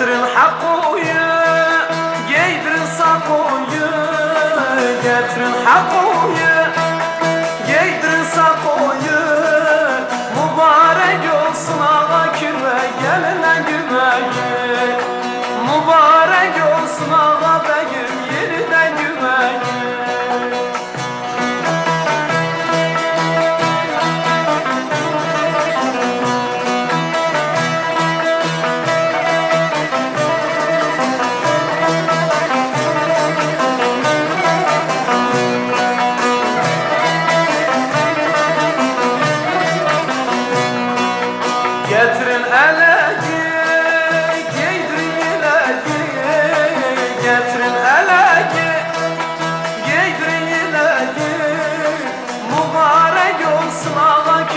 Getirin hakoyu, giydirin sakoyu Getirin hakoyu, giydirin sakoyu Mübarek olsun ağa küme gelene güme Mübarek olsun ağa begüm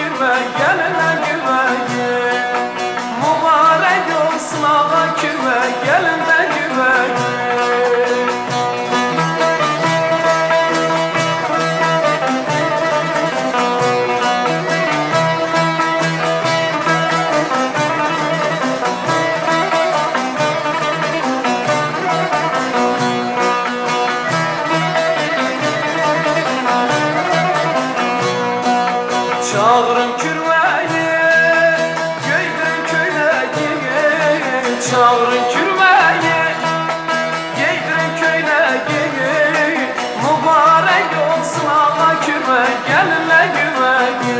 ağa kürve, geline güveyi Mübarek olsun ağa kürve, geline Çağırın kürmeyi Giydirin köyüne giyin Mübarek olsun ağa kürme Gelinle güme